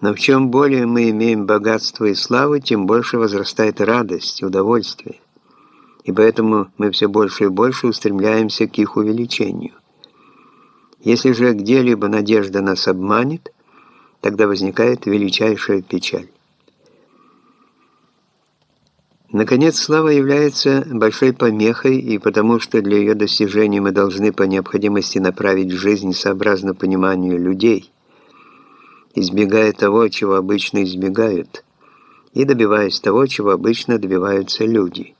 Но в чем более мы имеем богатство и славу, тем больше возрастает радость, удовольствие. И поэтому мы все больше и больше устремляемся к их увеличению. Если же где-либо надежда нас обманет, тогда возникает величайшая печаль. Наконец, слава является большой помехой, и потому что для ее достижения мы должны по необходимости направить жизнь сообразно пониманию людей, избегая того, чего обычно избегают, и добиваясь того, чего обычно добиваются люди.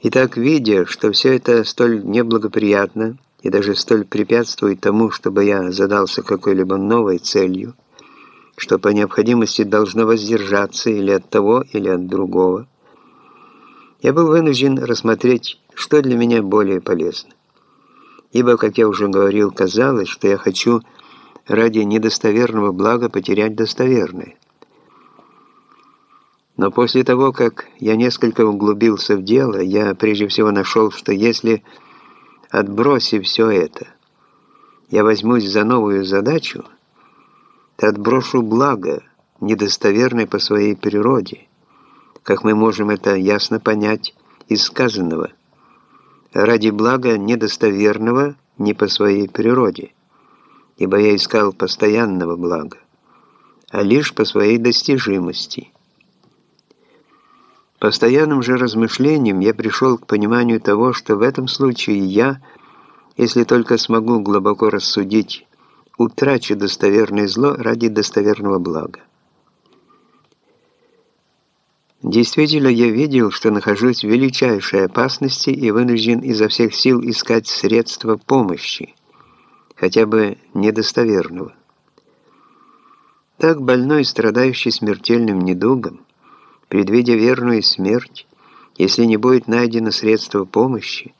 Итак, видя, что все это столь неблагоприятно и даже столь препятствует тому, чтобы я задался какой-либо новой целью, что по необходимости должно воздержаться или от того, или от другого, я был вынужден рассмотреть, что для меня более полезно. Ибо, как я уже говорил, казалось, что я хочу ради недостоверного блага потерять достоверное. Но после того, как я несколько углубился в дело, я прежде всего нашел, что если, отбросив все это, я возьмусь за новую задачу – отброшу благо, недостоверное по своей природе, как мы можем это ясно понять из сказанного, ради блага недостоверного не по своей природе, ибо я искал постоянного блага, а лишь по своей достижимости. Постоянным же размышлением я пришел к пониманию того, что в этом случае я, если только смогу глубоко рассудить утрачу достоверное зло ради достоверного блага. Действительно, я видел, что нахожусь в величайшей опасности и вынужден изо всех сил искать средства помощи, хотя бы недостоверного. Так больной, страдающий смертельным недугом, предвидя верную смерть, если не будет найдено средство помощи,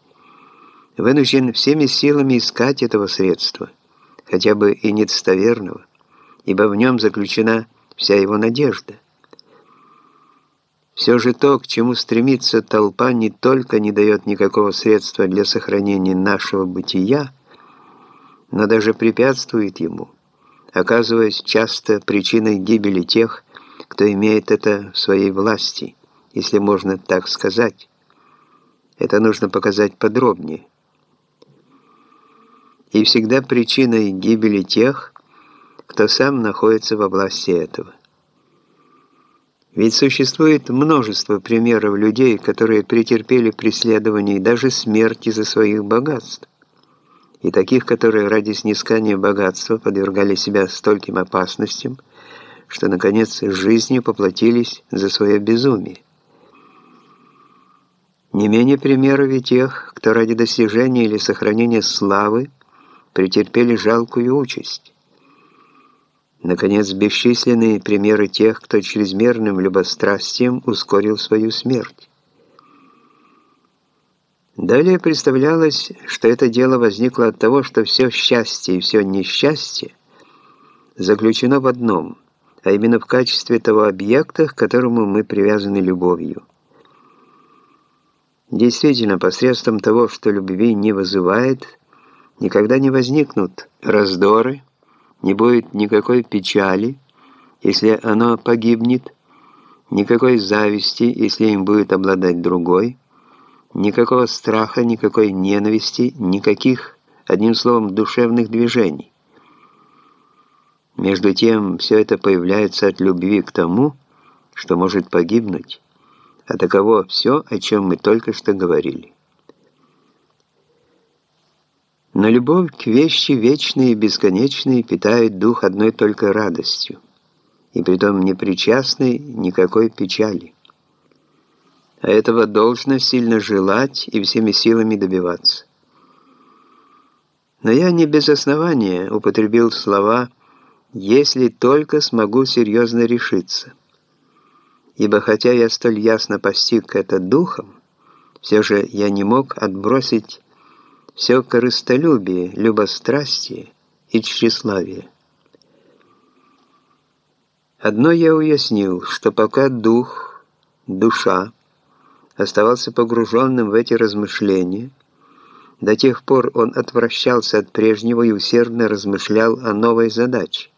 вынужден всеми силами искать этого средства – хотя бы и недостоверного, ибо в нем заключена вся его надежда. Все же то, к чему стремится толпа, не только не дает никакого средства для сохранения нашего бытия, но даже препятствует ему, оказываясь часто причиной гибели тех, кто имеет это в своей власти, если можно так сказать. Это нужно показать подробнее и всегда причиной гибели тех, кто сам находится во власти этого. Ведь существует множество примеров людей, которые претерпели преследование и даже смерти за своих богатств, и таких, которые ради снискания богатства подвергали себя стольким опасностям, что, наконец, жизнью поплатились за свое безумие. Не менее примеров и тех, кто ради достижения или сохранения славы претерпели жалкую участь. Наконец, бесчисленные примеры тех, кто чрезмерным любострастием ускорил свою смерть. Далее представлялось, что это дело возникло от того, что все счастье и все несчастье заключено в одном, а именно в качестве того объекта, к которому мы привязаны любовью. Действительно, посредством того, что любви не вызывает – никогда не возникнут раздоры, не будет никакой печали, если оно погибнет, никакой зависти, если им будет обладать другой, никакого страха, никакой ненависти, никаких, одним словом, душевных движений. Между тем, все это появляется от любви к тому, что может погибнуть, а таково все, о чем мы только что говорили. Но любовь к вещи вечной и бесконечной питает дух одной только радостью, и притом не причастной никакой печали. А этого должно сильно желать и всеми силами добиваться. Но я не без основания употребил слова «если только смогу серьезно решиться». Ибо хотя я столь ясно постиг это духом, все же я не мог отбросить все корыстолюбие, любострастие и тщеславие. Одно я уяснил, что пока дух, душа, оставался погруженным в эти размышления, до тех пор он отвращался от прежнего и усердно размышлял о новой задаче.